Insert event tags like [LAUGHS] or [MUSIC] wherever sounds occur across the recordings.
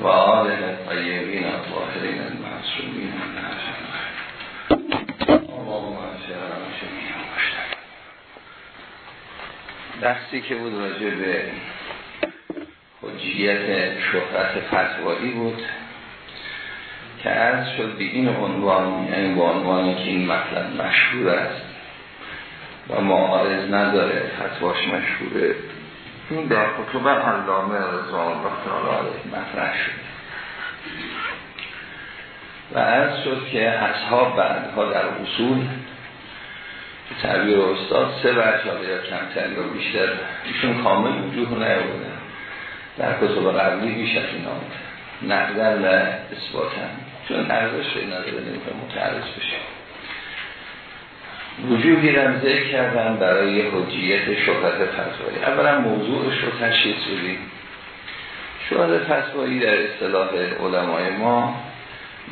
و آله طیبین اطلاحرین المعصومین بحثی که بود راجع به حجیت شهرت فتوایی بود که عرض شد به این عنوان یعنی به عنوانی که این مطلب مشهور است و معارض نداره فتواش مشهوره. این در کتب علامه رضا الله علیه. مطرح شد. و عرض شد که اصحاب بعدها در اصول تعبیر استاد سه بچه یا کمتر یا بیشتر ایشون کامل وجوه نیاوردن. در کتب قبلی بیش از این آمده نقدر و اثباتن چون ارزش به نداره نمی‌خواه متعرض بشه. وجودی ذکر کردن برای حجیت شهرت فتوایی. اولا موضوعش رو تشخیص بدیم شهرت فتوایی در اصطلاح علمای ما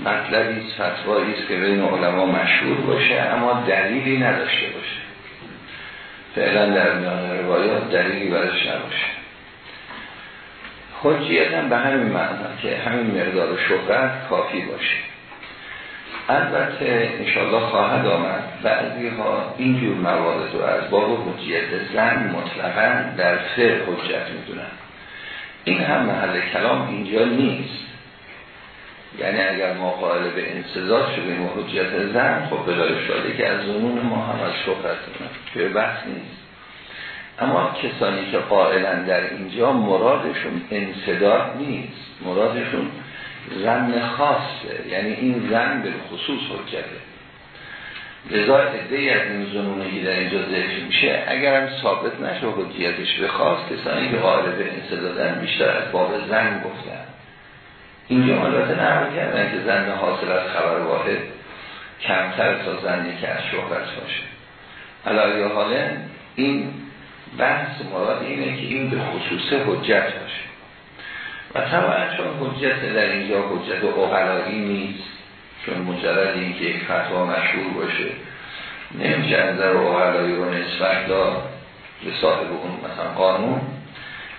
مطلبی فتوایی است که بین علما مشهور باشه اما دلیلی نداشته باشه. فعلا در میان روایات دلیلی برش نباشه. حجیت هم به همین معنی که همین مقدار شهرت کافی باشه. البته انشاءالله خواهد آمد. بعضی ها اینجور موارد رو از باب حجیت زن مطلقا در فقه حجت می‌دونن. این هم محل کلام اینجا نیست. یعنی اگر ما قائل به انصداد شدیم و حجیت زن خب بلای شده که از زنون ما هم از شهرت که بحث نیست. اما کسانی که قائلن در اینجا مرادشون انصداد نیست. مرادشون زن خاصه یعنی این زن به خصوص حجته لذا ادهی از این زنونهی در اینجا ذکر میشه. اگرم ثابت نشه حجیتش به خاص کسانی که قائل به انصدادن بیشتر از باب زن گفتن. اینجا البته نقل کردن که زن حاصل از خبر واحد کمتر تا زنی که از شهرت باشه. علایه حالا این بحث مراد اینه که این به خصوص حجت باشه. و طبعا چون حجت در اینجا حجت اقلایی نیست چون مجرد این که یک فتوا مشهور باشه نمیشه نظر اقلایی رو نسبت داد به صاحب اون مثلا قانون.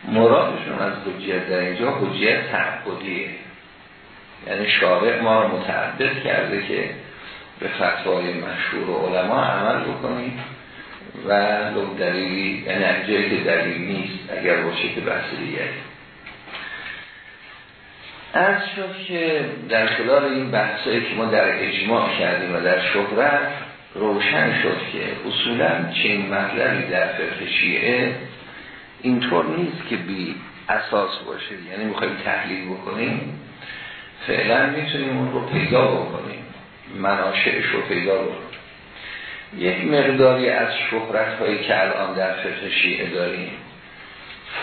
مرادشون از حجت در اینجا حجت تعبدیه یعنی شارع ما رو متعبد کرده که به فتوای مشهور و علما عمل بکنیم و دلیلی یعنی جایی که دلیل نیست اگر باشه که بحث دیگری. از شد که در خلال این بحثایی که ما در اجماع کردیم و در شهرت روشن شد که اصولا چین مطلبی در فقه شیعه اینطور نیست که بی اساس باشه. یعنی می‌خوایم تحلیل بکنیم فعلا می‌تونیم اون رو پیدا بکنیم مناشعش رو پیدا بکنیم. یک مقداری از شهرت هایی که الان در فقه شیعه داریم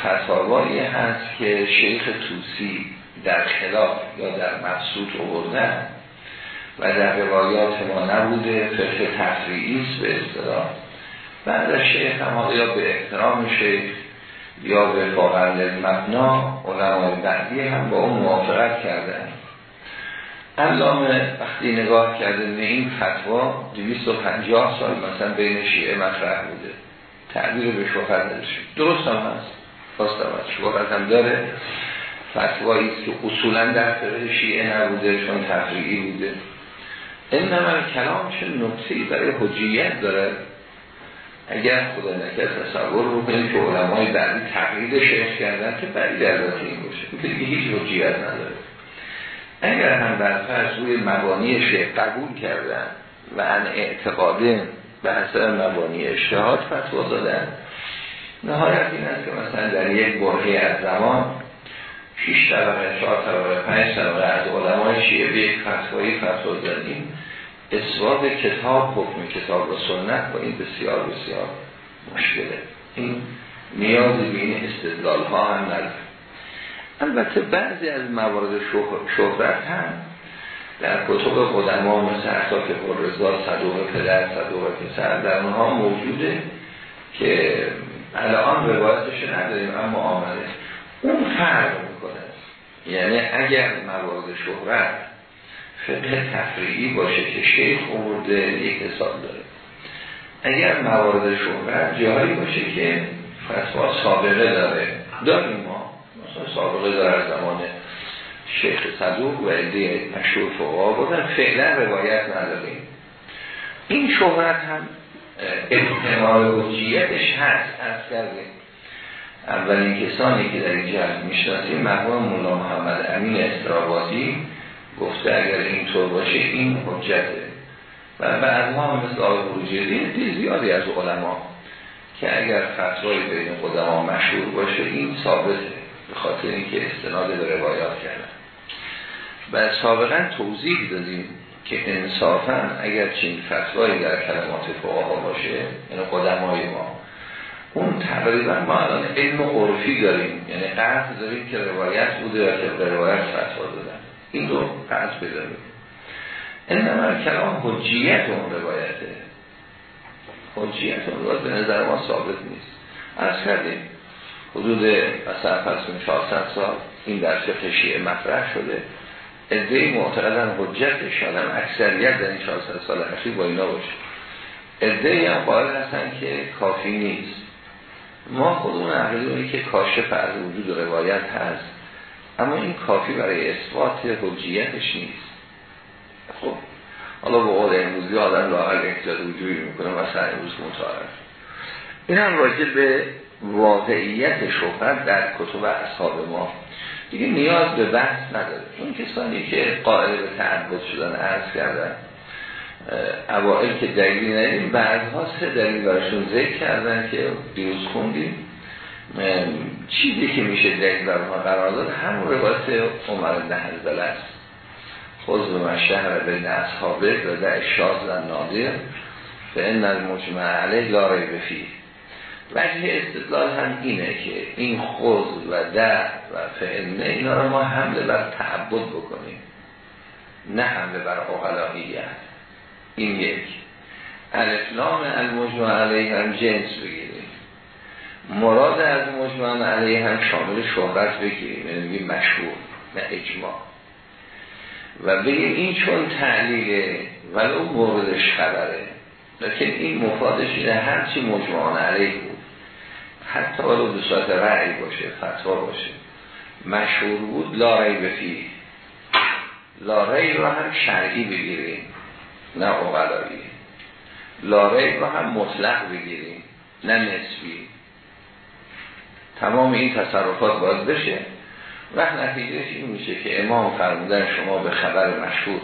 فتاوایی هست که شیخ توسی در خلاف یا در مقصود آوردن و در روایات ما نبوده فقه تفریعی است به اصطلاح. بعد از شیخ هم یا به احترام شیخ یا به واقع مبنا علمای بعدی هم با اون موافقت کردن. علامه وقتی نگاه کرده این فتوا 250 سال مثلا بین شیعه مطرح بوده. تعبیر به شوهر نداشت درست هم هست. راست هم هست هم داره. فتوایی که اصولا در فقه شیعه نبوده چون تفریعی بوده. این نمال کلام چه نکتهی برای حجیت داره؟ اگر خدا نکرد تصور بکنید که علمای بعدی تقلید شیخ کردن که بعدی در این باشه. که دیگه هیچ حجیت نداره. اگر هم بر روی مبانی شیخ قبول کردن و ان اعتقاده به حسب مبانی اشتهاد فتوا دادن نهایت این است که مثلا در یک برهی از زمان 6 طبقه 4 طبقه 5 طبقه از علمای شیعه به یک فتوایی فتوا دادیم. اثبات کتاب حکم کتاب و سنت با این بسیار بسیار مشکله. این نیازی به این استدلال ها هم نداره. البته بعضی از موارد شهرت هم در کتب قدما مثل احساک قررزا صدوق پدر صدوق پسر در اونها موجوده که الان روایتش نداریم اما آمده. اون فرق می‌کنه. یعنی اگر موارد شهرت فقه تفریعی باشه که شیخ امورده یک حساب داره. اگر موارد شهرت جایی باشه که فتوا سابقه داره. داریم ما. مثلا سابقه داره از زمان شیخ صدوق و عده مشهور فقها بودن. فعلا روایت نداریم. این شهرت هم احتمال حجیتش هست از کرده. اولین کسانی که در این جهت می‌شناسیم مرحوم مولا محمد امین استراباتی گفته اگر اینطور باشه این حجته. و بعد ما مثل آقای بروجردی زیادی از علما که اگر فتوایی بین قدما مشهور باشه این ثابته به خاطر اینکه استناد به روایات کردن. و سابقا توضیح دادیم که انصافا اگر چین فتوایی در کلمات فقها باشه یعنی قدمای ما اون تقریبا ما الان علم عرفی داریم. یعنی قرض داریم که روایت بوده و که روایت فتوا دادن. این رو قرض بداریم. این کلام حجیت اون روایته. حجیت اون روایت به نظر ما ثابت نیست. از کردیم حدود مثلا پس 400 سال این در فقه شیعه مطرح شده. ادهی معتقدن حجت شدن اکثریت در این 400 سال اخیر با اینا باشه. ادهی هم قائل هستن که کافی نیست. ما خودمون عقیده که کاشف از وجود روایت هست. اما این کافی برای اثبات حجیتش نیست. خب حالا با قول امروزی آدم لاغل احتیاط وجودی می‌کنه مثلا امروز متعارف. این هم راجع به واقعیت شهرت در کتب اصحاب ما. دیگه نیاز به بحث نداره. اون کسانی که قائل به تعبد شدن عرض کردن اوائل که دلیلی ندیم بعدها سه دلیل براشون ذکر کردن که دیروز خوندیم. چیزی که میشه دلیل بر ما قرار داد همون روایت عمر بن است. خود به مشهر بین اصحابه و در شاد و نادر به این مجمع علیه لاره بفید وجه استدلال هم اینه که این خود و در و فعلنه اینا رو ما حمله بر تعبد بکنیم. نه حمله بر اقلانیت این یک. الفلام المجمع علیه هم جنس بگیریم. مراد از مجمع علیه هم شامل شهرت بگیریم. یعنی مشهور نه اجماع. و بگیم این چون تعلیله ولو موردش خبره. لیکن این مفادش اینه هرچی مجموعان علیه بود. حتی ولو به صورت رعی باشه فتوا باشه. مشهور بود لا رعی بفی لا رعی رو هم شرعی بگیریم. نه اقلایی لا رعی رو هم مطلق بگیریم نه نسبی. تمام این تصرفات باید بشه. وقت نتیجهش این میشه که امام فرمودن شما به خبر مشهور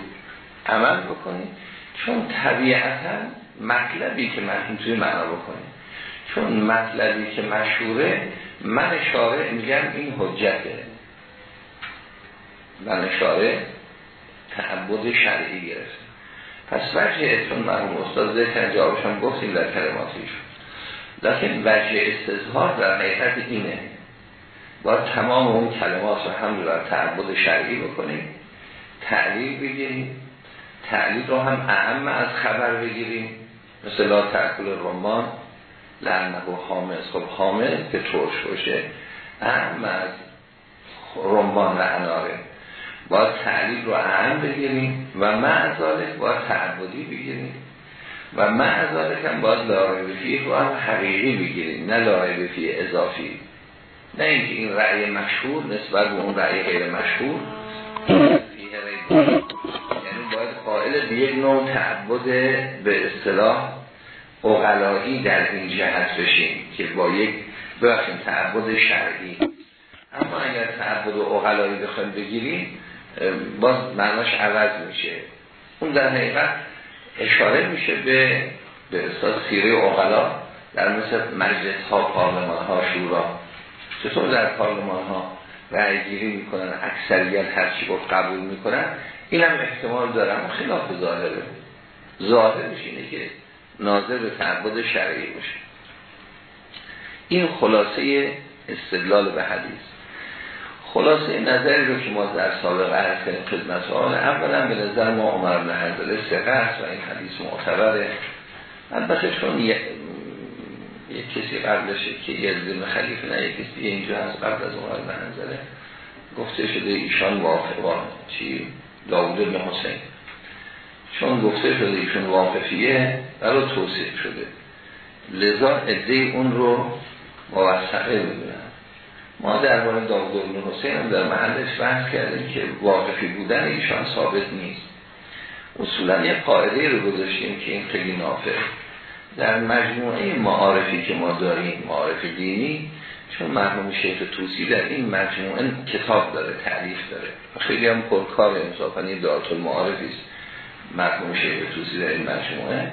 عمل بکنید. چون طبیعتا مطلبی که من توی معنا بکنید چون مطلبی که مشهوره من اشاره میگم این حجته. من اشاره تعبد شرعی گرفت پس وجه اتون مرموم استاد ذکر جوابشان گفتیم در کلماتیش لیکن وجه استظهار در حقیقت اینه. باید تمام اون کلمات رو هم رو تعبد شرعی بکنیم تعلیل بگیریم تعلیل رو هم اهم از خبر بگیریم. مثل لا ترکل رمان لعنه و حامز خب حامز که ترش باشه اهم از رمان و اناره. باید تعلیل رو اهم بگیریم و معذالک باید تعبدی بگیریم. و معذالک هم باید لاربفی رو هم حقیقی بگیریم نه لاربفی اضافی. نه اینکه این رأی مشهور نسبت به اون رأی غیر مشهور. یعنی باید قائل به یک نوع تعبد به اصطلاح اغلایی در این جهت بشیم که با یک بخشیم تعبد شرعی. اما اگر تعبد اغلایی بخوایم بگیریم باز معناش عوض میشه. اون در حقیقت اشاره میشه به به اصطلاح سیره اغلا در مثل مجلس ها پارلمان ها شورا. چطور در پارلمان ها رأی گیری می‌کنن اکثریت هرچی گفت قبول می‌کنن این هم احتمال دارم. خلاف ظاهره. ظاهرش اینه که ناظر به تعبد شرعی باشه. این خلاصه استدلال به حدیث. خلاصه نظری رو که ما در سابقه عرض کنیم خدمت آن اولا به نظر ما عمر بن حنظله سقه و این حدیث معتبره. البته چون یک کسی قبلشه که یزدیم خلیفه نه یک کسی اینجا هست قبل از عمر منزله گفته شده ایشان واقعا چی؟ داود بن حسین. چون گفته شده ایشون واقفیه برای توصیف شده. لذا عده اون رو موثقه می‌دونن. ما در مورد داود بن حسین هم در محلش بحث کردیم که واقفی بودن ایشان ثابت نیست. اصولا یه قاعده رو گذاشتیم که این خیلی نافع. در مجموعه معارفی که ما داریم معارف دینی چون مرحوم شیخ توسی در این مجموعه کتاب داره تعریف داره. خیلی هم پرکار انصافا یه دارت المعارفی است. مرحوم شیخ توسی در این مجموعه.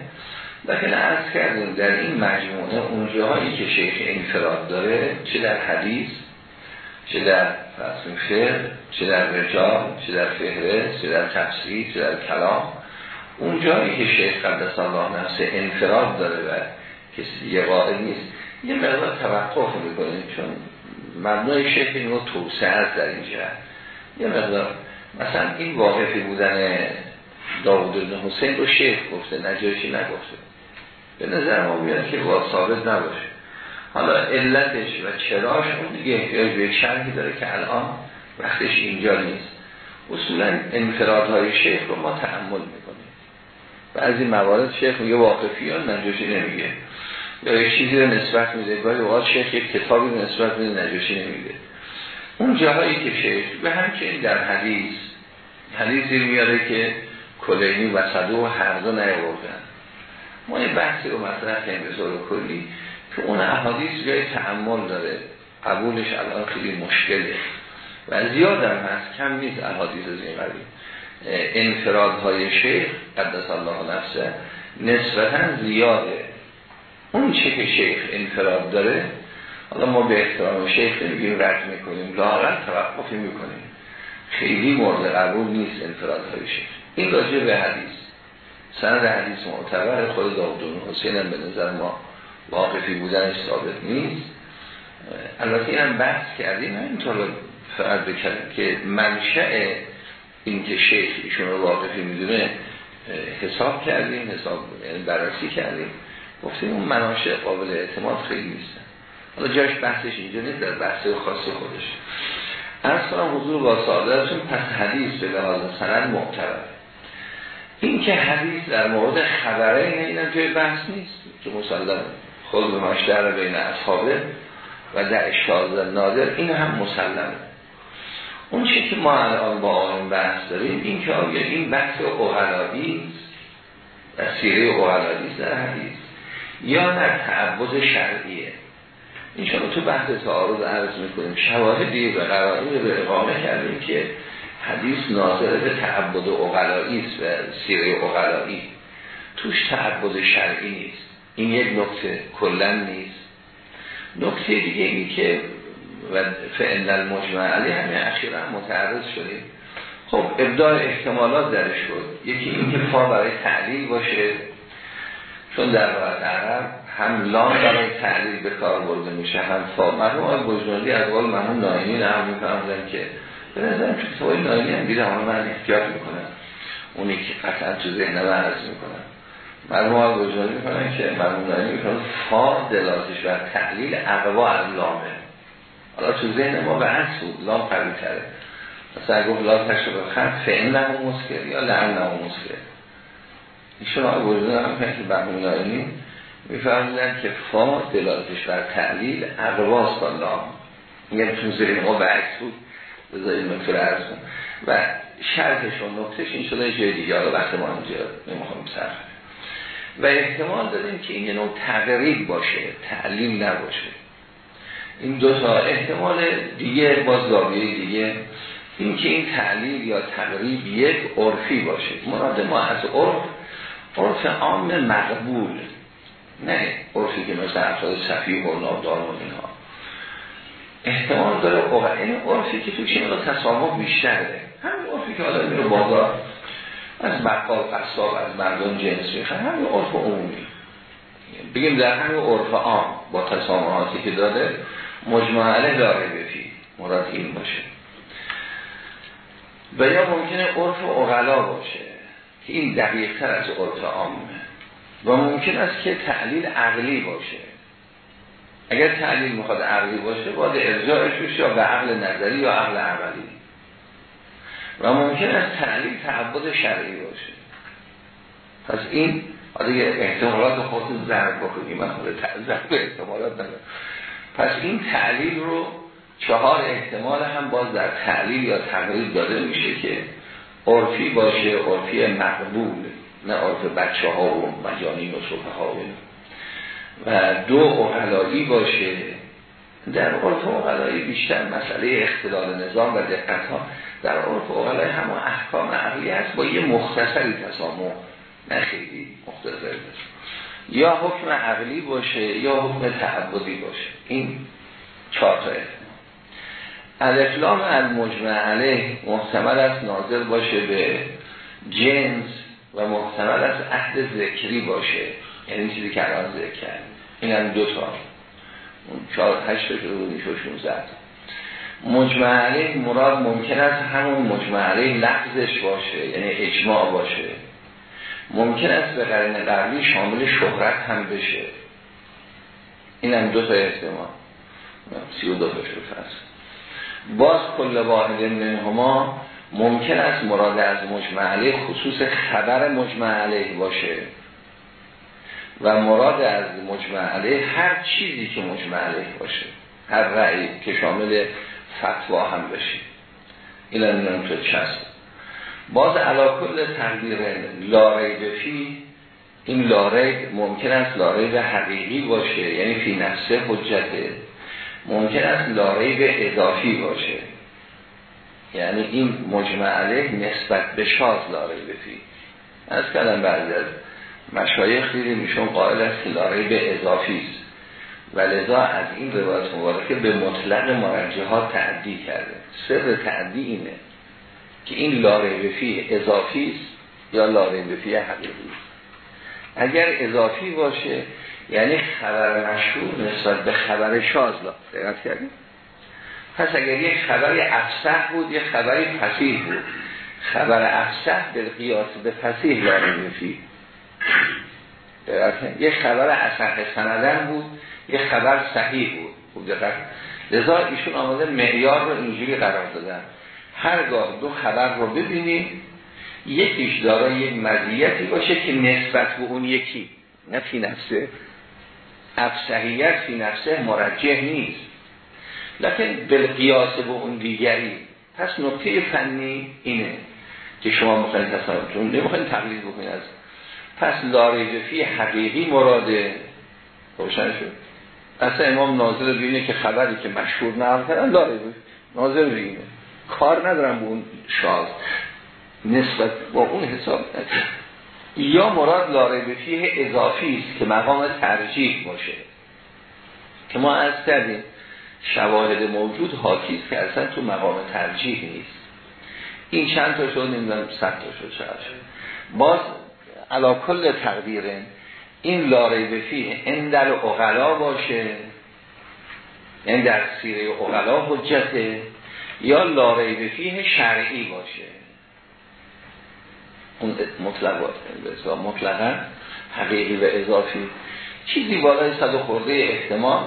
لیکن ارز کردیم در این مجموعه اون جاهایی که شیخ انفراد داره چه در حدیث چه در فصل فقه چه در رجال چه در فهرست چه در تفسیر چه در کلام. اون جایی که شیخ قدس الله نفسه انفراد داره و کسی یه قائل نیست یه مقدار توقف می‌کنیم چون مبنای شیخ این رو توسعه هست در این جهت. یه مقدار مثلا این واقفی بودن داود بن حسین رو شیخ گفته نجاشی نگفته. به نظر ما میاد که باید ثابت نباشه. حالا علتش و چراش اون دیگه احتیاج به شرحی داره که الان وقتش اینجا نیست. اصولا انفرادهای شیخ رو ما تحمل می‌کنیم. بعضی موارد شیخ میگه واقفی ها نجاشی نمیگه. یا یک چیزی رو نسبت میده گاهی اوقات شیخ یک کتابی رو نسبت میده نجاشی نمیده اون جاهایی که شیخ به همچنین در حدیث حدیثی میاره که کلینی و صدو هر دو نیاوردن. ما یه بحثی رو مطرح کنیم به کلی. که اون احادیث جای تعمل داره. قبولش الان خیلی مشکله. و زیاد هم هست کم نیست احادیث از این قبیل انفرادهای شیخ قدس الله نفسه نسبتا زیاده. اون چه که شیخ انفراد داره حالا ما به احترام شیخ نمیگیم رد می‌کنیم لاغر توقفی می‌کنیم. خیلی مورد قبول نیست انفرادهای شیخ. این راجع به حدیث. سند حدیث معتبر خود داود حسین هم به نظر ما واقفی بودنش ثابت نیست. البته این هم بحث کردیم اینطور فرد بکردیم که منشأ این که شیخ ایشون رو واقفی می‌دونه حساب کردیم حساب یعنی بررسی کردیم. گفتیم اون مناشه قابل اعتماد خیلی نیستن حالا جاش بحثش اینجا نیست در بحث خاص خودش. از کنم حضور با سعادتشون پس حدیث به لحاظ سند معتبر این که حدیث در مورد خبره اینه اینم جای بحث نیست که مسلم خود به مشتر بین اصحابه و در شاز نادر این هم مسلمه. اون چی که ما الان با آن بحث داریم این که آیا این بحث اغلایی و سیره اغلایی در حدیث. یا نه تعبد شرعیه. این تو بحث تعارض عرض می‌کنیم شواهدی و قرائنی رو به اقامه کردیم که حدیث ناظر به تعبد اغلایی است و سیره اغلایی توش تعبد شرعی نیست. این یک نکته کلن نیست. نکته دیگه این که و فعل المجمع علی همین اخیرا متعرض شدیم. خب ابداع احتمالات درش شد یکی این که فا برای تعلیل باشه. چون در واقع عرب هم لام برای تعلیل به کار برده میشه هم فا. مرحوم آقای بجنالی از قول مرحوم نایمی نهم میفرمودن که به نظرم چون توی نایمی هم دیدم من احتیاط می‌کنم. اونی که قطعا تو ذهن من عرض می‌کنم. مرحوم آقای بجنالی می‌کنن که مرحوم نایمی می‌کنن فا دلاتش و تعلیل اقوا از لامه. حالا تو ذهن ما به اصل بود لام قوی تره مثلا گفت لا تشبه خط فعن نمو مسکر یا لعن نمو مسکر ایشون آقای بجنالی هم کنن که مرحوم نایمی میفرمودن که فا دلالتش بر تعلیل اقواست با لام. یعنی تو ذهن ما عکس بود. بذارید نکته رو عرض و شرطش و نکتش این شده جای دیگه. حالا وقت ما اینجا نمی‌خوام صرف و احتمال داریم که این نوع تقریب باشه تعلیم نباشه. این دو تا احتمال دیگه باز زاویه دیگه. این که این تعلیم یا تقریب یک عرفی باشه. مراد ما از عرف عرف عام مقبول. نه عرفی که مثل افراد صفی و نابدار و اینها احتمال داره این عرفی که توش این تسامح بیشتره. همین عرفی که حالا میره بازار از بقال قصاب از مردم جنس می‌خواه همین عرف عمومی. بگیم در همین عرف عام با تسامحاتی که داده مجموعه داره بفی مراد این باشه. و یا ممکنه عرف اغلا باشه که این دقیق تر از عرف عامه. و ممکن است که تعلیل عقلی باشه. اگر تعلیل می‌خواد عقلی باشه باید ارجاعش بشه یا به عقل نظری یا عقل عملی. و ممکن است تعلیل تعبد شرعی باشه. پس این دیگه احتمالات خود ضرب بکنیم. من ضرب احتمالات ندارم. پس این تعلیل رو چهار احتمال هم باز در تعلیل یا تقریب داده میشه که عرفی باشه عرفی مقبول نه عرف بچه ها و مجانین و صفحه ها و دو اقلایی باشه. در عرف اقلایی بیشتر مسئله اختلال نظام و دقت ها در عرف اقلایی همه احکام عقلی هست با یه مختصری تسامح نه خیلی مختصری یا حکم عقلی باشه یا حکم تعبدی باشه. این چهار تا الافلام المجمع علیه محتمل است ناظر باشه به جنس و محتمل است عهد ذکری باشه. یعنی چیزی که الان ذکر کرد این هم دو تا. چهار هشت شده بود شونزد مجمع علیه مراد ممکن است همون مجمع علیه لفظش باشه یعنی اجماع باشه. ممکن است به قرن قبلی شامل شهرت هم بشه. این هم دو تا احتمال. سی و دو هست. باز کل واحد منهما ممکن است مراد از مجمع علیه خصوص خبر مجمع علیه باشه. و مراد از مجمع علیه هر چیزی که مجمع علیه باشه هر رأی که شامل فتوا هم بشه این هم تو چست باز علا کل تقدیر لاره بفی این لاره ممکن است لاره حقیقی باشه یعنی فی نفسه حجته. ممکن است لاره به اضافی باشه. یعنی این مجمع علیه نسبت به شاز لاره بفی از کلم بعضی از مشایخ دیدیم میشون قائل است که لاره به اضافی است. و لذا از این روایت مبارکه به مطلق مرجحات تعدی کرده. سر تعدی اینه که این لاره بفی اضافی است یا لاره بفی حقیقی اگر اضافی باشه یعنی خبر مشهور نسبت به خبر شاز دقت کردیم؟ پس اگر یک خبری افسح بود یک خبری فسیح بود. خبر افسح به قیاس به فسیح میفی یک خبر اصح سندن بود یک خبر صحیح بود. خوب دقت لذا ایشون آمده معیار رو اینجوری قرار دادن. هرگاه دو خبر رو ببینیم یکیش داره یک مزیتی باشه که نسبت به اون یکی. نه فی نفسه. افسحیت فی نفسه مرجح نیست. لیکن بالقیاس به اون دیگری. پس نکته فنی اینه که شما می‌خواین تصورتون نمی‌خواین تقلید بکنید از. پس فی حقیقی مراده. روشن شد؟ اصلا امام ناظر بینه که خبری که مشهور نقل کردن لاریجفی ناظر بینه کار ندارم به اون شاز. نسبت با اون حساب نکنه یا مراد لاره فیه اضافی است که مقام ترجیح باشه. که ما از کردیم شواهد موجود حاکی است که اصلا تو مقام ترجیح نیست. این چند تا شد؟ نمی‌دونم صد تا شد شد. باز علا کل تقدیره. این لاره بفیه این در اغلا باشه این در سیره اغلا حجته یا لاره بفیه شرعی باشه. اون مطلقات به مطلقا حقیقی و اضافی. چیزی بالای صد خورده احتمال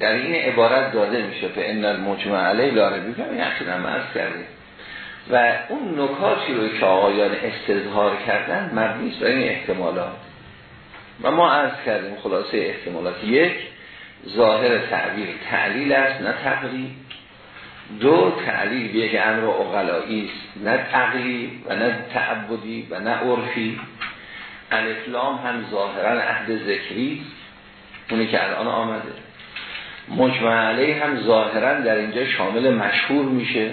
در این عبارت داده میشه. به ان المجمع علیه لاربی که هم عرض کردیم. و اون نکاتی رو که آقایان استظهار کردن مبنیست بر این احتمالات. و ما عرض کردیم خلاصه احتمالات یک ظاهر تعبیر تعلیل است نه تقریب دو تعلیل به یک امر است نه عقلی و نه تعبدی و نه عرفی. الاسلام هم ظاهرا عهد ذکری اونی که الان آمده. مجمع علیه هم ظاهرا در اینجا شامل مشهور میشه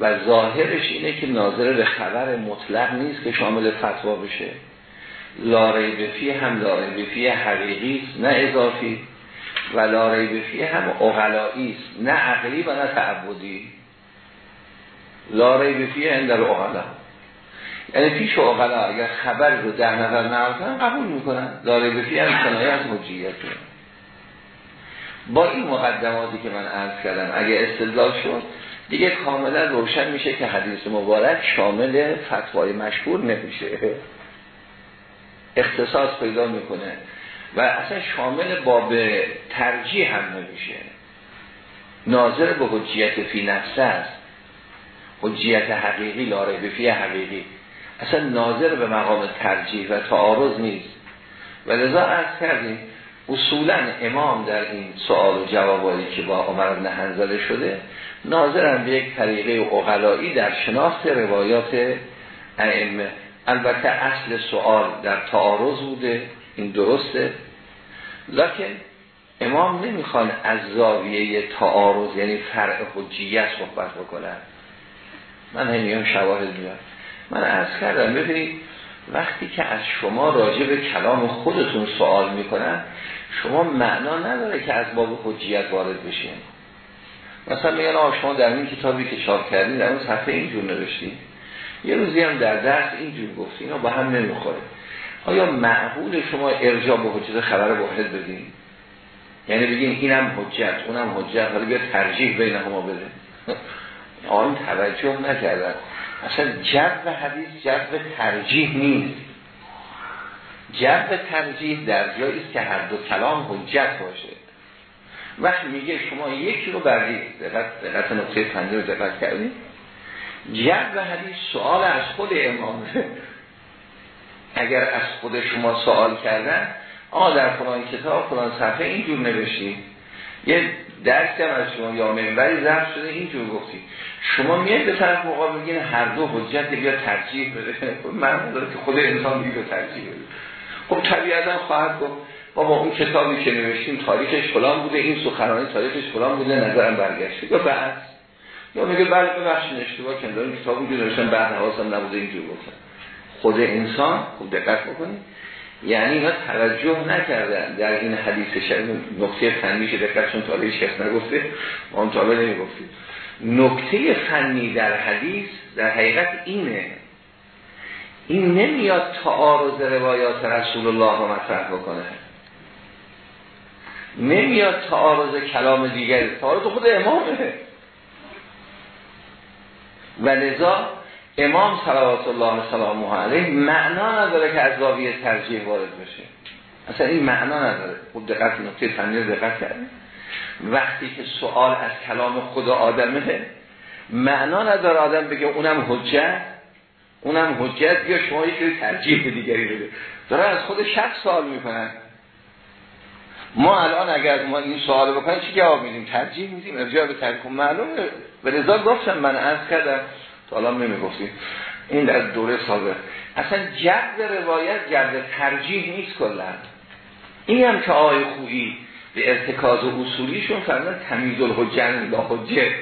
و ظاهرش اینه که ناظر به خبر مطلق نیست که شامل فتوا بشه. لاره بفی هم لاره بفی حقیقی است نه اضافی و لاره بفی هم اغلایی است نه عقلی و نه تعبدی. لاره بفی هم در اغلا یعنی پیش اغلا اگر خبر رو ده نفر نقل قبول می‌کنن. لاره بفی هم کنایه از با این مقدماتی که من عرض کردم اگه استدلال شد دیگه کاملا روشن میشه که حدیث مبارک شامل فتوای مشهور نمیشه. اختصاص پیدا می‌کنه. و اصلا شامل باب ترجیح هم نمیشه. ناظر به حجیت فی نفسه است. حجیت حقیقی لاره بفی حقیقی. اصلا ناظر به مقام ترجیح و تعارض نیست. و لذا عرض کردیم اصولا امام در این سوال و جوابایی که با عمر بن شده ناظرم به یک طریقه اقلایی در شناخت روایات ائمه. البته اصل سوال در تعارض بوده این درسته. لکن امام نمی‌خوان از زاویه تعارض یعنی فرع حجیت صحبت بکنن. من هم شواهد میاد من از کردم ببینید وقتی که از شما راجع به کلام خودتون سوال می‌کنن شما معنا نداره که از باب حجیت وارد بشین. مثلا میگن آقا شما در این کتابی که چاپ کردین در اون صفحه اینجور نوشتین. یه روزی هم در درس اینجور گفتین اینا با هم نمی‌خوره. آیا معقول شما ارجاع به حجت خبر واحد بدین؟ یعنی بگین اینم حجت اونم حجت حالا بیا ترجیح بین همه بده [LAUGHS] آن توجه نکردن. اصلا جب حدیث جب ترجیح نیست. جب ترجیح در جایی که هر دو کلام حجت باشه. وقتی میگه شما یکی رو بردید دقت دقت نقطه فنی رو دقت کردید. جب حدیث سوال از خود امامه اگر از خود شما سوال کردن آ در فلان کتاب فلان صفحه اینجور نوشتید یه درک هم از شما یا منبری ضبط شده اینجور گفتی. شما میاد به طرف مقابل بگین هر دو حجت بیا ترجیح بده. من داره که خود انسان بگید ترجیح بده. خب طبیعتا خواهد گفت بابا اون کتابی که نوشتیم تاریخش فلان بوده این سخنرانی تاریخش فلان بوده نظرم برگشته. بعد یا میگه بله ببخشید اشتباه کردم. این کتابی که نوشتم بعد حواسم نبوده اینجور گفتم. خود انسان خوب دقت بکنید. یعنی اینا توجه نکردن. در این حدیث شد نقطه فنی که دقتشون تالیش کس نگفته ما هم تابه نمی‌گفتیم. نکته فنی در حدیث در حقیقت اینه. این نمیاد تعارض روایات رسول الله رو مطرح بکنه. نمیاد تعارض کلام دیگری. تعارض خود امامه. و لذا امام صلوات الله سلامه علیه معنا نداره که از زاویه ترجیح وارد بشه. اصلا این معنا نداره. خود دقت نقطه فنی دقت کرده وقتی که سوال از کلام خدا آدمه معنا نداره آدم بگه اونم حجت اونم حجت یا شما یک ترجیح دیگری بده. داره از خود شخص سوال می‌کنن ما الان اگر ما این سوال بکنیم چی جواب میدیم؟ ترجیح میدیم. ارجاع به ترجیح معلومه. به رضا گفتم من عرض کردم تا الان نمی‌گفتیم این در دوره سابق. اصلا جد روایت جد ترجیح نیست کلا. این هم که آقای خویی به ارتکاز و اصولیشون فرمودن تمیز الحجن لا حجه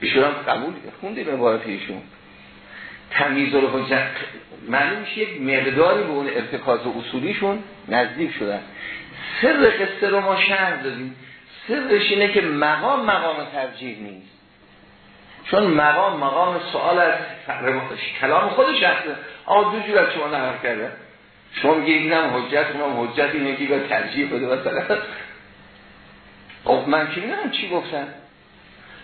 ایشون هم قبول خوندیم عبارت ایشون. تمیز الحجن معلوم میشه یک مقداری به اون ارتکاز و اصولیشون نزدیک شدن. سر قصه رو ما شهر دادیم. سرش اینه که مقام مقام ترجیح نیست. چون مقام مقام سوال از کلام خودش هسته آقا دو جور از شما نقل کرده. شما میگه اینم حجت اونم حجت اینه که ترجیح بده مثلا. خب من که می‌دونم چی گفتن.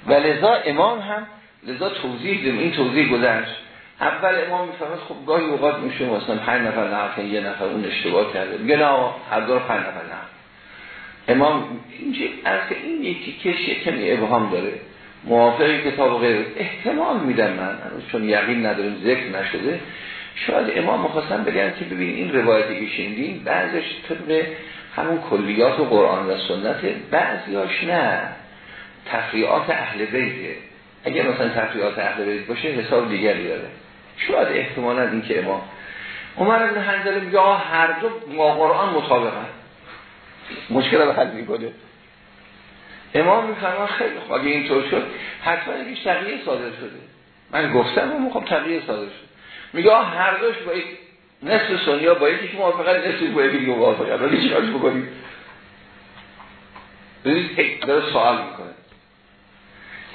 و لذا امام هم لذا توضیح دیم. این توضیح گذشت. اول امام می‌فهمد خب گاهی اوقات میشه مثلا پنج نفر نقل یه نفر اون اشتباه کرده. میگه نه هر دور پنج نفر نقل امام اینجا از این یکی کشی کمی ابهام داره. موافق کتاب غیر احتمال میدم من چون یقین نداریم ذکر نشده. شاید امام مخواستم بگن که ببین این روایتی که شنیدیم بعضش طبق همون کلیات و قرآن و سنت بعضیاش نه. تفریعات اهل بیته اگر مثلا تفریعات اهل بیت باشه حساب دیگری داره. شاید احتمالا این که امام عمر ابن حنظله یا هر دو با قرآن مطابقن. مشکل رو حل می‌کنه. امام میفرمان خیلی خوب. اگه اینطور شد حتما یکی تغییر صادر شده. من گفتم اون خب تغییر صادر شد. میگه هر دوش با یک نصف سنیا با یکی که موافقت نصف با یکی دیگه موافقت. ولی چیکارش بکنیم؟ ببینید داره سوال می‌کنه.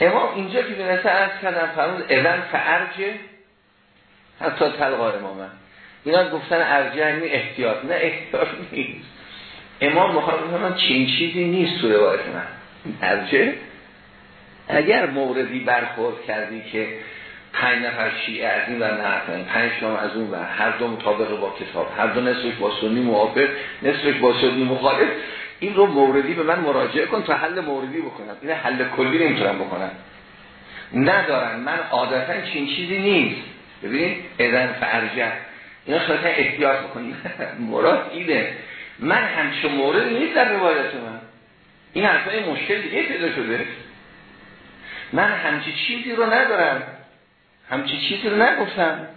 امام اینجا که بنسه از کردن فرمود اذن فعرجه حتی تلقا امامه. اینا گفتن ارجه همین احتیاط. نه احتیاط نیست. امام مخاطب من چین چیزی نیست تو روایت من. ارجه اگر موردی برخورد کردی که پنج نفر شیعه از این و نه پنج نام از اون و هر دو مطابق با کتاب هر دو نصفش با سنی موافق نصفش با سنی مخالف این رو موردی به من مراجعه کن تا حل موردی بکنم. این حل کلی نمی‌تونم بکنم. ندارن. من عادتا چین چیزی نیست. ببینید ادن فرجه. اینا خیلی احتیاط بکنید. [LAUGHS] مراد اینه. من همچون مورد نیست در روایت من. این حرفای مشکل دیگه پیدا شده. من همچی چیزی رو ندارم. همچی چیزی رو نگفتم.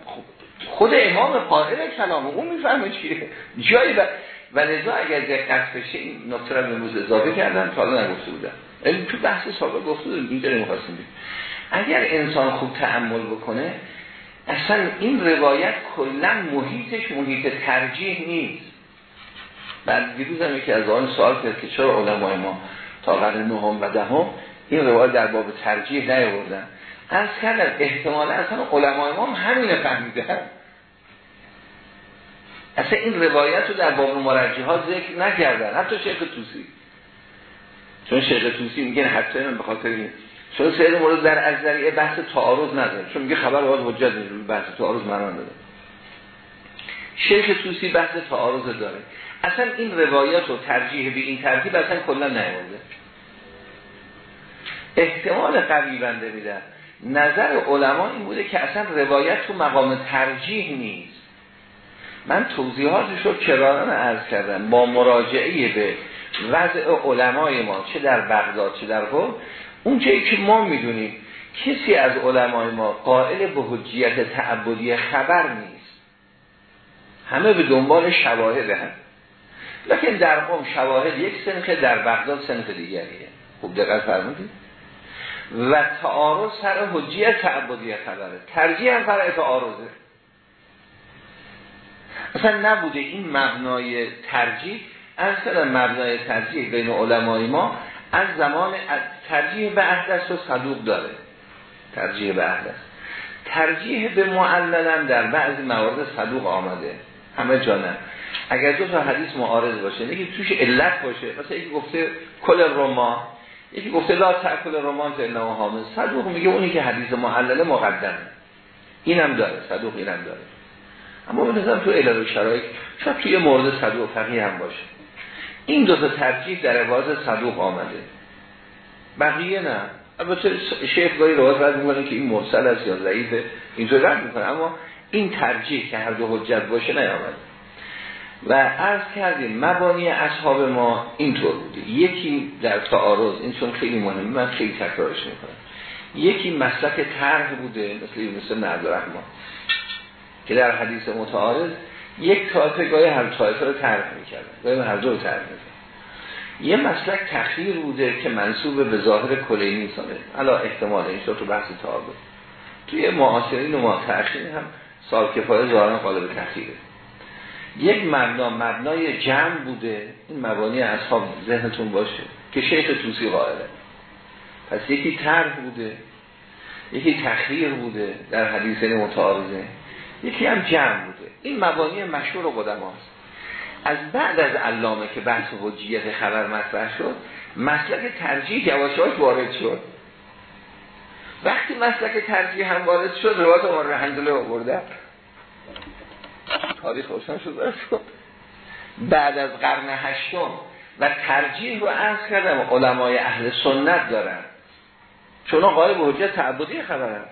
خود امام قائل کلام اون می‌فهمه چیه. جایی و و لذا اگر دقت بشه این نکته رو امروز اضافه کردن تا حالا نگفته بودم. این تو بحث سابق گفته بودم اینجا نمی‌خواستیم اگر انسان خوب تعمل بکنه اصلا این روایت کلا محیطش محیط ترجیح نیست. بعد دیروز هم یکی از آن سوال کرد که چرا علمای ما تا قرن نهم و دهم این روایت در باب ترجیح نیاوردن؟ از کردن احتمال اصلا علمای ما هم همینه فهمیدن. اصلا این روایت رو در باب مرجحات ذکر نکردن حتی شیخ توسی چون شیخ توسی میگن حتی من به خاطر این چون سید مورد در از ذریعه بحث تعارض نداره چون میگه خبر باید حجت نیست بحث تعارض منان داره شیخ توسی بحث تعارض داره. اصلا این روایت و ترجیح به این ترتیب اصلا کلا نیورده احتمال قوی بنده میدن. نظر علما این بوده که اصلا روایت تو مقام ترجیح نیست. من توضیحاتش رو کرارن عرض کردم با مراجعه به وضع علمای ما چه در بغداد چه در قوم اون چه که ما می‌دونیم کسی از علمای ما قائل به حجیت تعبدی خبر نیست. همه به دنبال شواهد هم لیکن در قوم شواهد یک سنخه در بغداد سنخ دیگریه خوب دقت فرمودید. و تعارض سر حجیت تعبدی خبره. ترجیح هم فرع تعارضه. اصلا نبوده این مبنای ترجیح از مبنای ترجیح بین علمای ما از زمان ترجیح به احدث و صدوق داره. ترجیح به احدث. ترجیح به معللم در بعضی موارد صدوق آمده. همه جانم اگر دو تا حدیث معارض باشه یکی توش علت باشه مثلا یکی گفته کل روما یکی گفته لا تاکل رومان الا حامل. صدوق میگه اونی که حدیث معلله مقدم اینم داره صدوق اینم داره. اما مثلا تو علل و شرایط شاید توی مورد صدوق فقیه هم باشه. این دو تا ترجیح در عوض صدوق آمده. بقیه نه. البته شیخ گاهی روایت رد می‌کنه که این مرسل است یا ضعیفه اینطور رد می‌کنه. اما این ترجیح که هر دو حجت باشه نیامده. و عرض کردیم مبانی اصحاب ما اینطور بوده. یکی در تعارض این چون خیلی مهمه من خیلی تکرارش می‌کنم. یکی مسلک طرح بوده مثل مثل عبدالرحمن که در حدیث متعارض یک طایفه گاهی هر طایفه رو طرح می‌کردن. گاهی هر دو رو طرح یه مسلک تخییر بوده که منصوب به ظاهر کلینی سانه علا احتمال این شد تو بحث تعارض. توی معاصرین و ما هم سال کفایه ظاهرا قالب تخییره یک مبنا مبنای جمع بوده. این مبانی اصحاب ذهنتون باشه که شیخ توسی قائله. پس یکی طرح بوده یکی تخییر بوده در حدیث متعارضه. یکی هم جمع بوده. این مبانی مشهور قدم هاست. از بعد از علامه که بحث حجیت خبر مطرح شد مسلک ترجیح یواشاش وارد شد. وقتی مسلک ترجیح هم وارد شد روایت عمر رحمدالله آورده. تاریخ روشن شد بعد از قرن هشتم و ترجیح رو عرض کردم علمای اهل سنت دارن. چون به حجت تعبدی خبرن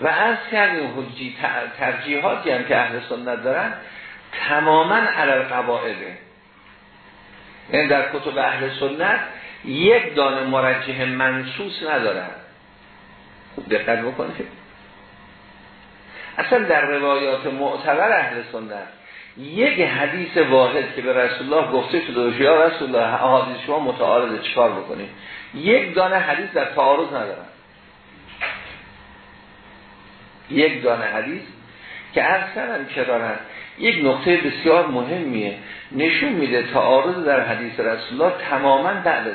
و عرض کردیم حجی ترجیحاتی هم که اهل سنت دارن تماما علل قواعده یعنی در کتب اهل سنت یک دانه مرجح منصوص ندارن. دقت بکنید. اصلا در روایات معتبر اهل سنت یک حدیث واحد که به رسول الله گفته شده یا رسول الله احادیث شما متعارض چکار بکنیم؟ یک دانه حدیث در تعارض ندارن. یک دانه حدیث که اصلا کرارن یک نقطه بسیار مهمیه. نشون میده تعارض در حدیث رسول الله تماما بعد از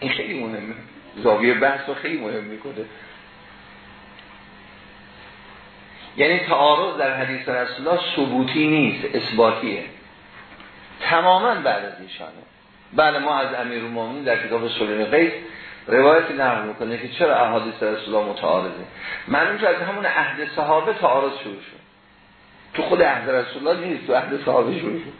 این خیلی مهمه. زاویه بحث رو خیلی مهم می‌کنه. یعنی تعارض در حدیث رسول الله ثبوتی نیست اثباتیه. تماما بعد از ایشانه. بله ما از امیر المومنین در کتاب سلیم قیس روایتی نقل می‌کنه که چرا احادیث رسول الله متعارضه. معلوم از همون عهد صحابه تعارض شروع شد. تو خود عهد رسول الله نیست تو عهد صحابه شروع شد.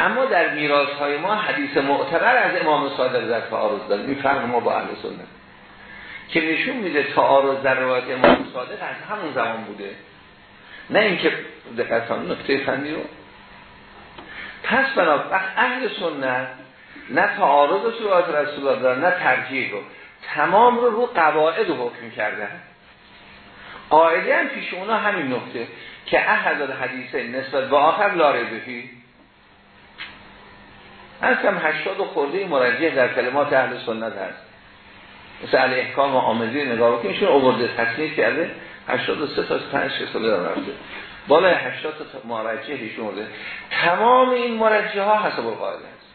اما در میراث های ما حدیث معتبر از امام صادق در تعارض داره. این فرق ما با اهل سنت. که نشون میده تعارض در روایت امام صادق از همون زمان بوده. نه اینکه دقیقا نکته فنی رو. پس بنابراین اهل سنت نه تعارض سوات رسول الله دارن نه ترجیح رو. تمام رو رو قواعد رو حکم کردن. قاعده هم پیش اونا همین نکته که احد حدیثه نسبت به آخر لاره بفی هم هشتاد و خورده مرجع در کلمات اهل سنت هست. مثل علی احکام و آمدی نگاه بکنید ایشون اوورده. تصنیف کرده 83 تا 5 سال دارم رفته. بالای 80 تا مرجع ایشون اوورده تمام این مرجع ها حسب القاعده است.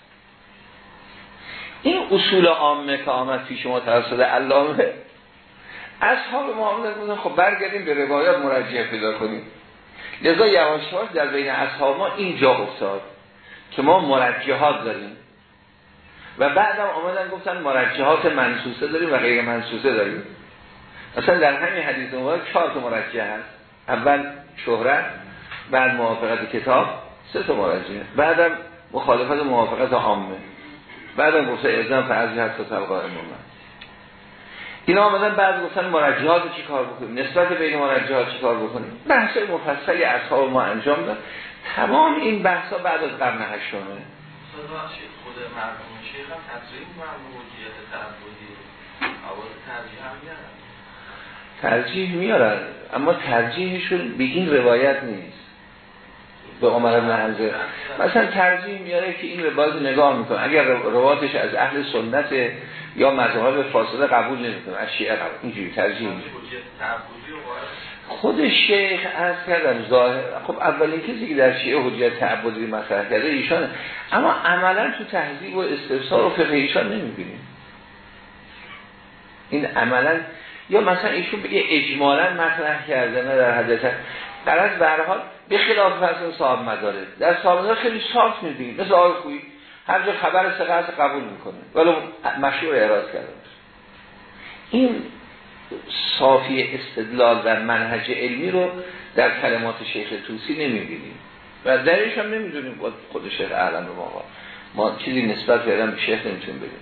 این اصول عامه که آمد پیش ما توسط علامه. اصحاب معامله بودن خب برگردیم به روایات مرجع پیدا کنیم. لذا یواش در بین اصحاب ما اینجا افتاد که ما مرجحات داریم. و بعدم آمدن گفتن مرجحات منصوصه داریم و غیر منصوصه داریم. مثلا در همین حدیث مبارک چهار تا مرجح هست. اول شهرت بعد موافقت کتاب سه تا مرجح بعدم مخالفت موافقت عامه. بعدم گفته ازن فرضی حتی طبقه امامه. اینا آمدن بعد گفتن مرجحات چی کار بکنیم؟ نسبت بین مرجحات چی کار بکنیم؟ بحث مفصلی اصحاب ما انجام داد. تمام این بحثا بعد از قرن هشتمه. خود مرحوم شیخ هم تعبدی حواظ ترجیح هم میارن ترجیح میارن اما ترجیحشون به این روایت نیست. به عمر بن مثلا ترجیح میاره که این روایت نگاه می‌کنه. اگر روایتش از اهل سنت یا مذهب فاصله قبول نمی‌کنه از شیعه قبول. اینجوری ترجیح میاره خود شیخ از کردم ظاهر خب اولین کسی که در شیعه حجیت تعبدی مطرح کرده ایشانه. اما عملا تو تهذیب و استفسار و فقه ایشان نمی‌بینیم. این عملا یا مثلا ایشون به اجمالا مطرح کرده نه در حدث در از برحال به خلاف فرض صاحب مداره. در صاحب مداره خیلی صاف می‌بینیم. مثل خویی. هر جا خبر سقط قبول می‌کنه. ولی مشهور اعراض کرده. این صافی استدلال در منهج علمی رو در کلمات شیخ توسی نمی‌بینیم. و درش هم نمی‌دونیم خود شیخ اعلم به ما. ما چیزی نسبت کردن به شیخ نمی‌تونیم بگیم.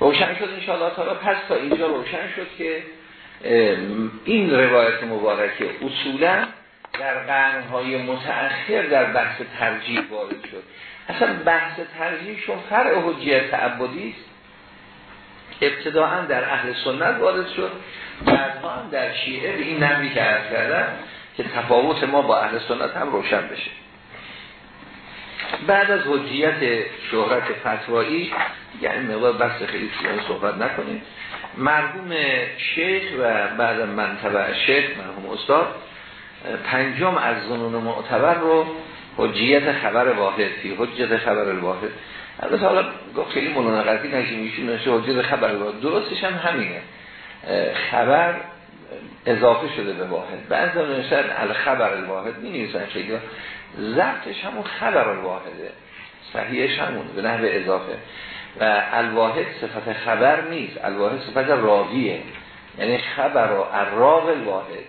روشن شد انشاءالله تعالی. پس تا اینجا روشن شد که این روایت مبارکه اصولا در قرنهای متأخر در بحث ترجیح وارد شد. اصلا بحث ترجیحشون فرع حجیت تعبدی است. ابتداعا در اهل سنت وارد شد بعدها هم در شیعه به این نمی که عرض کردن که تفاوت ما با اهل سنت هم روشن بشه. بعد از حجیت شهرت فتوایی یعنی مقدار بحث خیلی صحبت نکنیم. مرحوم شیخ و بعد منطبع شیخ مرحوم استاد پنجم از زنون معتبر رو حجیت خبر واحد حجیت خبر الواحد. البته حالا خیلی منونقتی نشیم ایشون نشه حجیت خبر الواحد درستش هم همینه. خبر اضافه شده به واحد. بعضی نوشتن الخبر الواحد. می نیستن خیلی ضبطش همون خبر الواحده. صحیحش همون به نحو اضافه. و الواحد صفت خبر نیست. الواحد صفت راویه. یعنی خبر و عراق الواحد.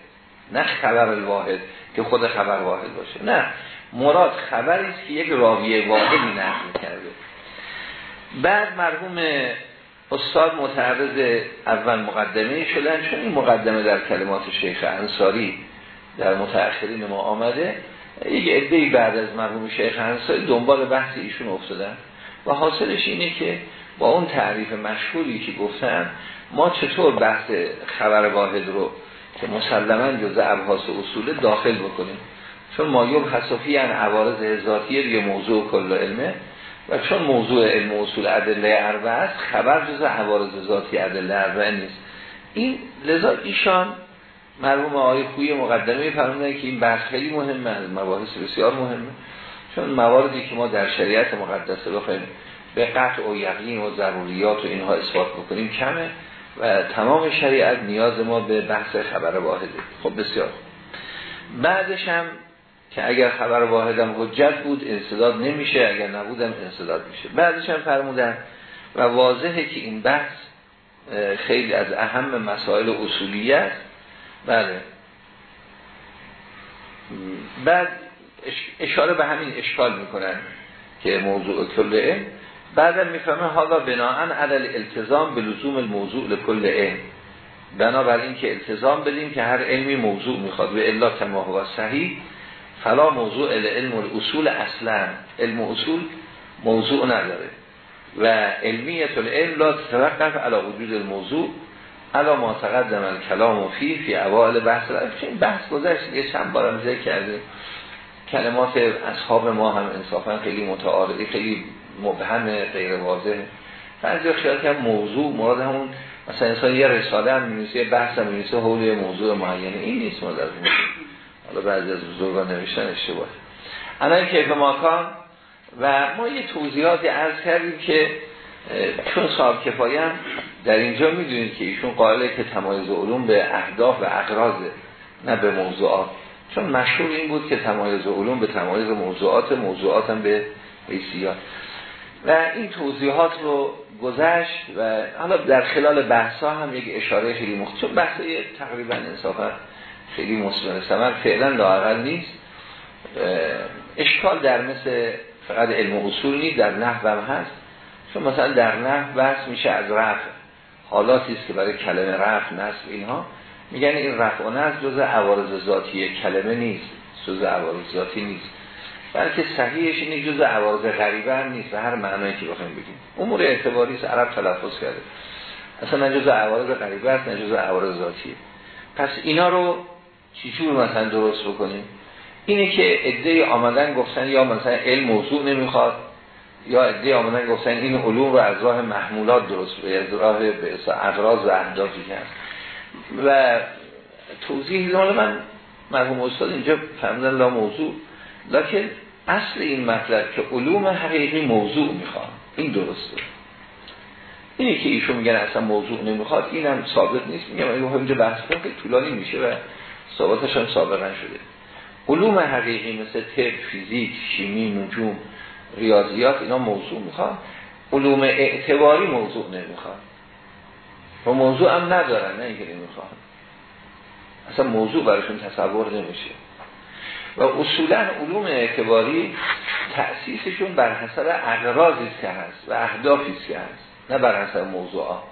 نه خبر الواحد که خود خبر واحد باشه. نه. مراد خبری است که یک راوی واحدی نقل کرده بعد مرحوم استاد متعرض اول مقدمه شدن چون این مقدمه در کلمات شیخ انصاری در متأخرین ما آمده یک عده‌ای بعد از مرحوم شیخ انصاری دنبال بحث ایشون افتادن و حاصلش اینه که با اون تعریف مشهوری که گفتن ما چطور بحث خبر واحد رو که مسلما جزء ابحاث اصول داخل بکنیم؟ چون مایوب حسافی ان عوارض ذاتیه دیگه موضوع کل علمه. و چون موضوع علم اصول ادله اربعه است خبر جز عوارض ذاتی ادله اربعه نیست. این لذا ایشان مرحوم آقای خوی مقدمه فرمودن که این بحث خیلی مهمه از مباحث بسیار مهمه. چون مواردی که ما در شریعت مقدسه بخوایم به قطع و یقین و ضروریات و اینها اثبات بکنیم کمه و تمام شریعت نیاز ما به بحث خبر واحده. خب بسیار. بعدش هم که اگر خبر واحدم حجت بود انصداد نمیشه اگر نبودم انصداد میشه. بعدش هم فرمودن و واضحه که این بحث خیلی از اهم مسائل اصولیه. است بله. بعد اشاره به همین اشکال می‌کنن که موضوع کله بعدم می‌فهمه حالا بناهن عدل التزام به لزوم الموضوع لکل علم. بنابراین که التزام بدیم که هر علمی موضوع می‌خواد و الا کما هو صحیح فلا موضوع علم الاصول اصلا. علم اصول موضوع نداره. و علمیت العلم لا تتوقف علی وجود الموضوع علا ما تقدم کلام و فی فی اوائل بحث. این بحث گذشت یه چند بارم ذکر کرده کلمات اصحاب ما هم انصافا خیلی متعارضی خیلی مبهم غیر واضح بعضی خیال که موضوع مراد همون مثلا انسان یه رساله هم یه بحث هم می‌نویسه حول موضوع معینه. این نیست مراد از حالا بعضی از بزرگان نوشتن اشتباه. الان کیف ماکان و ما یه توضیحاتی عرض کردیم که چون صاحب کفایی هم در اینجا می‌دونید که ایشون قائله که تمایز علوم به اهداف و اقرازه نه به موضوعات. چون مشهور این بود که تمایز علوم به تمایز موضوعات موضوعات هم به حیثیات. و این توضیحات رو گذشت و حالا در خلال بحث ها هم یک اشاره خیلی مختصر بحث تقریبا انصافا خیلی مصمر سمر فعلا لاغل نیست. اشکال در مثل فقط علم اصول نیست در نحو هم هست. چون مثلا در نحو بحث میشه از رفع. حالاتی است که برای کلمه رفع نصب اینها. میگن این رفع و نصب جز عوارض ذاتی کلمه نیست. جز عوارض ذاتی نیست. بلکه صحیحش اینه جز عوارض غریبه هم نیست. به هر معنایی که بخوایم بگیم. امور اعتباری است عرب تلفظ کرده. اصلا نه جز عوارض غریبه است نه جز عوارض ذاتیه پس اینا رو چجور مثلا درست بکنیم. اینه که عده آمدن گفتن یا مثلا علم موضوع نمی‌خواد یا عده آمدن گفتن این علوم رو از راه محمولات درست به از راه به اغراض و اهدافی کرد و توضیح حالا من مرحوم استاد اینجا فهمیدن لا موضوع لکن اصل این مطلب که علوم حقیقی موضوع می‌خواد این درسته. اینی که ایشون میگن اصلا موضوع نمی‌خواد اینم ثابت نیست. میگم اینجا بحث که طولانی میشه و ثابتش هم سابقا شده. علوم حقیقی مثل طب فیزیک شیمی نجوم ریاضیات اینا موضوع می‌خواد علوم اعتباری موضوع نمی‌خواد و موضوع هم ندارن نه اینکه نمی‌خواد اصلا موضوع براشون تصور نمیشه. و اصولا علوم اعتباری تأسیسشون بر حسب اقرازی که هست و اهدافی که هست نه بر حسب موضوعات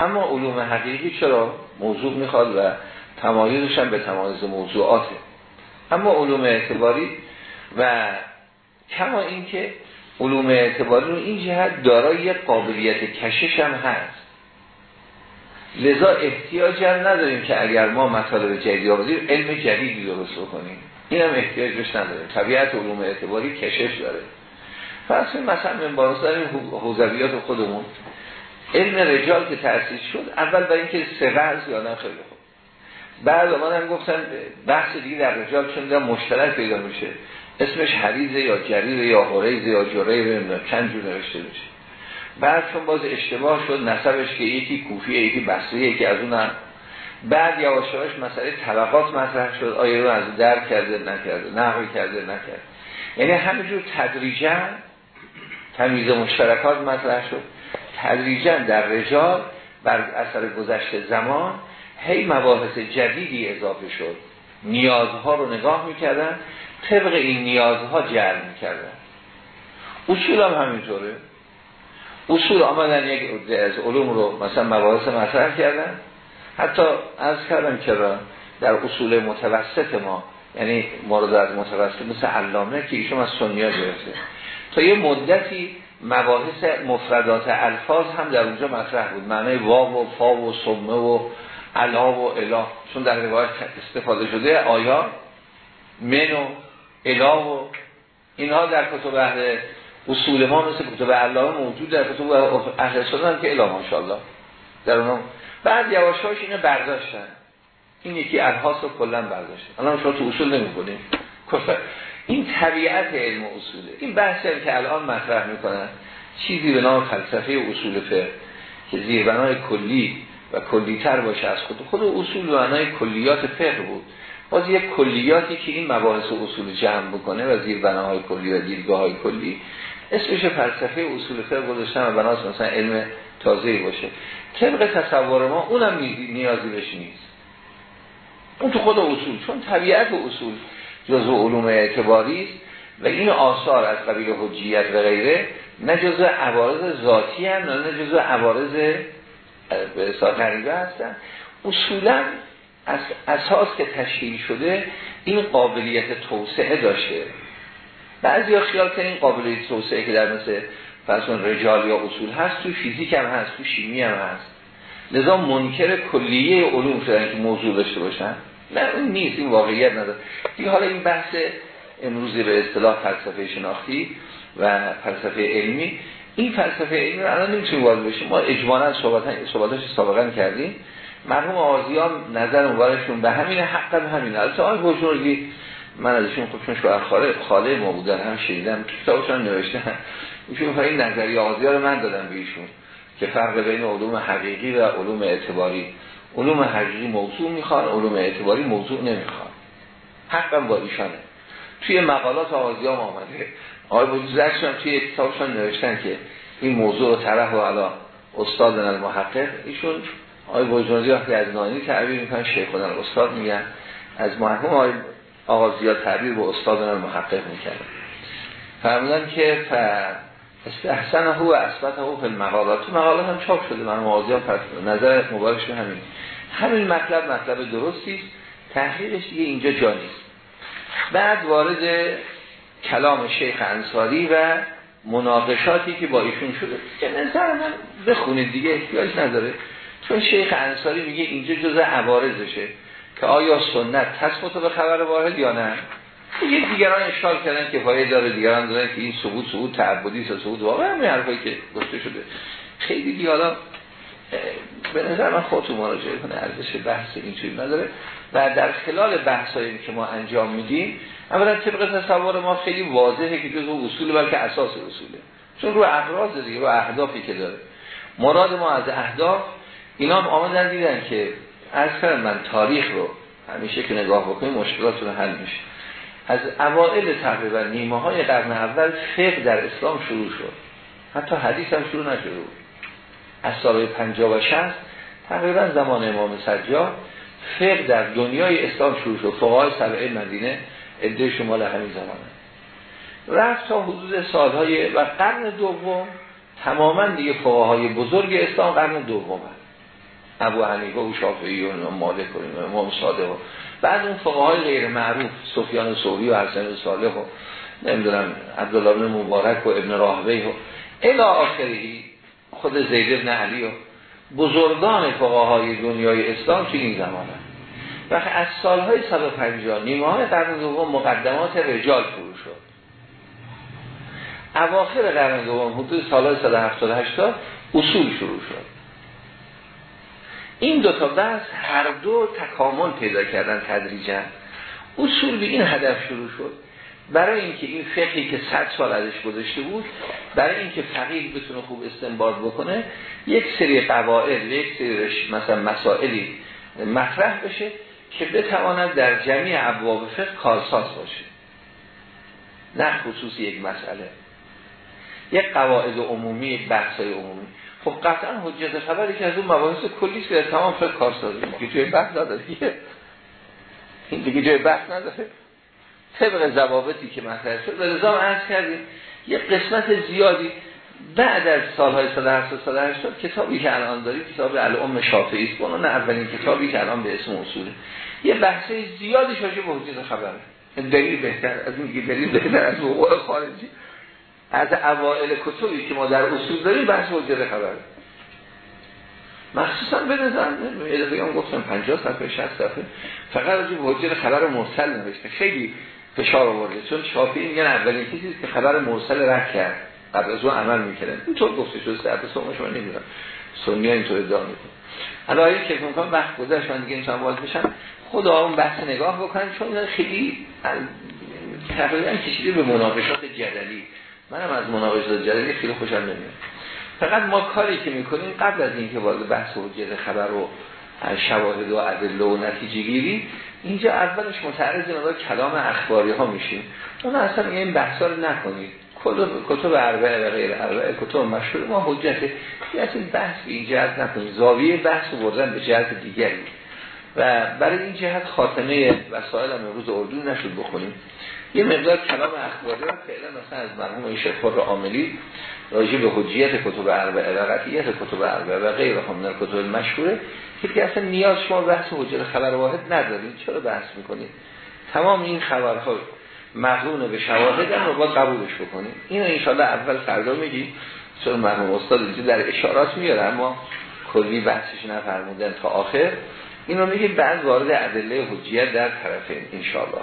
اما علوم حقیقی چرا موضوع می‌خواد و تمایزش هم به تمایز موضوعاته. اما علوم اعتباری و کما اینکه علوم اعتباری رو این جهت دارای قابلیت کشش هم هست. لذا احتیاج هم نداریم که اگر ما مطالب جدید آوردیم علم جدیدی درست بکنیم. این هم احتیاج بهش نداریم. طبیعت علوم اعتباری کشش داره. فرض مثلا من باروس داریم حوزویات خودمون علم رجال که تأسیس شد اول برای اینکه سه یادم خیلی. بعد هم گفتن بحث دیگه در رجال چون مشترک پیدا میشه. اسمش حریزه یا جریره یا حریزه یا جریره چند جور نوشته میشه. بعد چون باز اشتباه شد نسبش که یکی کوفیه یکی بصریه یکی از اون هم بعد یواشاش مسئله طبقات مطرح شد. آیا رو از در کرده نکرده نحوی کرده نکرده. یعنی همینجور تدریجا تمیز مشترکات مطرح شد. تدریجا در رجال بر اثر گذشته زمان هی مباحث جدیدی اضافه شد. نیازها رو نگاه می‌کردن طبق این نیازها جر می‌کردن. اصول هم همینطوره. اصول آمدن یک از علوم رو مثلا مباحث مطرح کردن. حتی از کردم چرا؟ در اصول متوسط ما یعنی مورد از متوسط مثل علامه که ایشون از سنیا گرفته. تا یه مدتی مباحث مفردات الفاظ هم در اونجا مطرح بود. معنی واو و فا و سمه و علا و اله. چون در روایت استفاده شده آیا من و اله و اینها در کتب اهل اصول ما مثل کتب علامه موجود در کتب اهل سنت که اله ماشاءالله. در اونها بعد یواشاش اینو برداشتن. این یکی الهاس رو کلا برداشتن. الان شما تو اصول نمی کنیم این طبیعت علم اصوله. این بحثی که الان مطرح می‌کنن چیزی به نام فلسفه اصول فقه که زیربنای کلی و کلیتر باشه از خود. خود اصول و معنای کلیات فقه بود. باز یک کلیاتی که این مباحث اصول جمع بکنه و زیر بناهای کلی و دیدگاه های کلی اسمش فلسفه اصول فقه گذاشتن و بناس مثلا علم تازه باشه. طبق تصور ما اونم نیازی بهش نیست. اون تو خود اصول چون طبیعت اصول جزء علوم اعتباری است و این آثار از قبیل حجیت و غیره نه جزء عوارض ذاتی هم نه جزء عوارض به اصلا غریبه هستن. اصولا از اساس که تشکیل شده این قابلیت توسعه داشته. بعضی ها خیال که این قابلیت توسعه که در مثل فرسون رجال یا اصول هست تو فیزیک هم هست تو شیمی هم هست. لذا منکر کلیه علوم شدن که موضوع داشته باشن. نه این نیست این واقعیت نداره. دیگه حالا این بحث امروزی به اصطلاح فلسفه شناختی و فلسفه علمی. این فلسفه علمی رو الان نمی‌تونیم وارد بشیم. ما اجمالا صحبت صحبتاش سابقا کردیم. مرحوم آزیان نظر مبارشون به همین حقا همین البته آقای بزرگی من ازشون خودشون شوهر خاله خاله ما بودن هم شنیدم کتابشون نوشتن. ایشون این نظری آزیا رو من دادم به ایشون که فرق بین علوم حقیقی و علوم اعتباری. علوم حقیقی موضوع می‌خوان علوم اعتباری موضوع نمی‌خوان. حقا با ایشانه. توی مقالات آزیا آمده. آقای بزرگشون توی کتابشون نوشتن که این موضوع رو طرح و علا استاد المحقق ایشون آقای بزرگی وقتی از نانی تعبیر می‌کنن شیخ خودن استاد میگن از مرحوم آقای آقا زیاد تعبیر به استاد المحقق می‌کنن فرمودن که استحسن هو اثبت هو فی المقالات. تو مقالات هم چاپ شده من پس نظر مبارش همین. همین مطلب مطلب درستی است. دیگه اینجا جا نیست. بعد وارد کلام شیخ انصاری و مناقشاتی که با ایشون شده. که نظر من بخونید دیگه احتیاج نداره. چون شیخ انصاری میگه اینجا جز عوارضشه که آیا سنت تثبت به خبر واحد یا نه؟ یه دیگران اشکال کردن که فایده داره دیگران دارن که این ثبوت ثبوت تعبدی است ثبوت واقعا همین حرفایی که گفته شده. خیلی دیگه به نظر من خودتون مراجعه کنه ارزش بحث اینجوری نداره. و در خلال بحثایی که ما انجام میدیم اولا طبق تصور ما خیلی واضحه که جزء اصول بلکه اساس اصوله. چون رو احراز دیگه رو اهدافی که داره. مراد ما از اهداف اینا هم آمدن دیدن که از من تاریخ رو همیشه که نگاه بکنیم مشکلات رو حل میشه. از اوائل تقریبا نیمه های قرن اول فقه در اسلام شروع شد. حتی حدیث هم شروع بود. از سال 50 و 60 تقریبا زمان امام سجاد فقه در دنیای اسلام شروع شد. فقهای سبعه مدینه عده شمال همین زمانه. رفت تا حدود سالهای و قرن دوم تماما دیگه فقهای بزرگ اسلام قرن دوم ابو حنیفه و شافعی و مالک و امام صادق و بعد اون فقهای غیر معروف سفیان ثوری و حسن صالح و نمی‌دونم عبدالله بن مبارک و ابن راهوی و الی آخری خود زید ابن علی و بزرگان فقهای دنیای اسلام توی این زمانه. و از سالهای 150 نیمه های قرن دوم مقدمات رجال فرو شد. اواخر قرن دوم حدود سالهای 178 اصول شروع شد. این دو تا بحث هر دو تکامل پیدا کردن تدریجا. اصول به این هدف شروع شد برای اینکه این فقهی که صد سال ازش گذاشته بود برای اینکه فقیه بتونه خوب استنباط بکنه یک سری قواعد یک سری مثلا مسائلی مطرح بشه که بتواند در جمعی ابواب فقه کارساز باشه. نه خصوص یک مسئله. یک قواعد عمومی یک بحثای عمومی. خب قطعا حجت خبری که از اون مباحث کلیش که تمام فقه کارسازی که توی بحث نداره. این دیگه جای بحث نداره. [LAUGHS] طبق ضوابطی که مطرح شد. و نظام عرض کردیم یه قسمت زیادی بعد از سالهای 170 180 کتابی که الان داریم کتاب الام شافعی است. نه اولین کتابی که الان به اسم اصوله یه بحثه زیادی شده به حجت خبره. دلیل بهتر از دیگه دلیل بهتر از وقوع خارجی. از اوائل کتبی که ما در اصول داریم بحث حجت خبره. مخصوصا به نظر یه دفعه هم گفتم 50 صفحه 60 صفحه. فقط از حجت خبر مرسل نوشته. خیلی فشار آورده. چون شافعی میگن اولین کسی که خبر مرسل رد کرد. قبل از اون عمل می‌کردن اینطور گفته شده. در سوم شما نمی‌دونم. سنی ها اینطور ادعا می‌کنن. الان که می‌کنم وقت گذشت من دیگه اینجا باز بشن خدا اون بحث نگاه بکنن چون اینا خیلی تقریبا کشیده به مناقشات جدلی. منم از مناقشات جدلی خیلی خوشم نمیاد. فقط ما کاری که می‌کنیم قبل از اینکه وارد بحث حجت خبر و شواهد و ادله و نتیجه گیری اینجا اولش متعرض مقدار کلام اخباری ها میشیم اون اصلا این بحثا رو نکنید کتب اربعه و غیر اربعه کتب مشهور. ما حجته از این بحث به این جهت نکنید زاویه بحث رو بردن به جهت دیگری. و برای این جهت خاتمه وسائل هم امروز اردو نشد بخونیم. یه مقدار کلام اخباری رو فعلا مثلا از مرحوم این شفر عاملی راجع به حجیت کتب اربعه و قطعیت کتب اربعه و غیر من کتب مشهوره که اصلا نیاز شما بحث حجیت خبر واحد ندارید. چرا بحث می‌کنید؟ تمام این خبرها مقرون به شواهد هم رو باید قبولش بکنید. اینو انشاءالله اول فردا میگی چون مرحوم استاد اینجا در اشارات میاره اما کلی بحثش نفرمودن تا آخر. این رو میگیم بعد وارد ادله حجیت در طرفین انشاءالله.